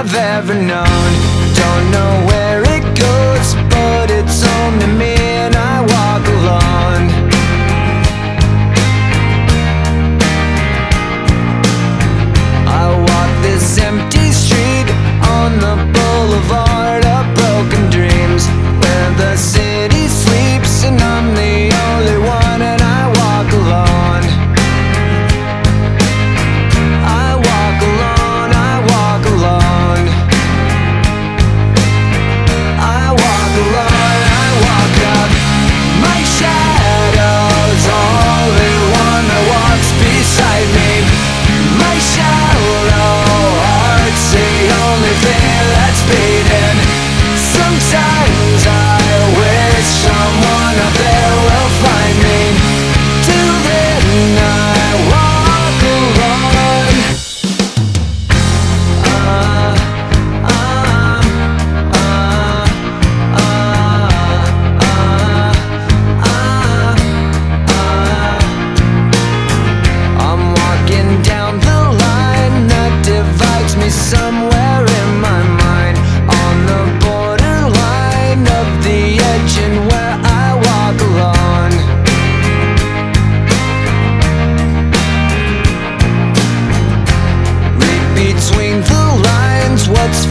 I've ever known. Don't know where it goes, but it's only me and I.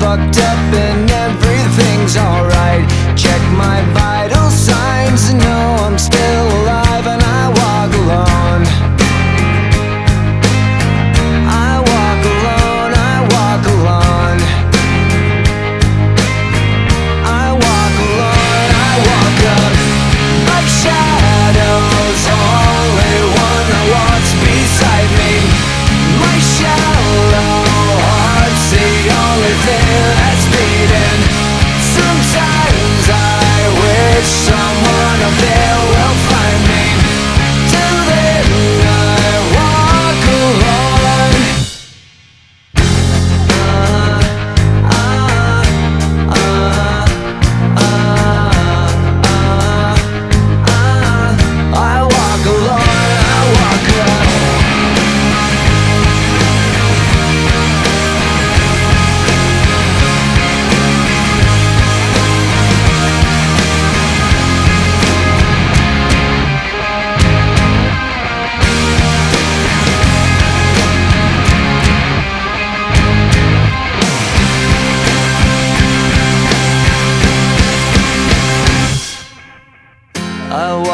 fucked up and everything's alright.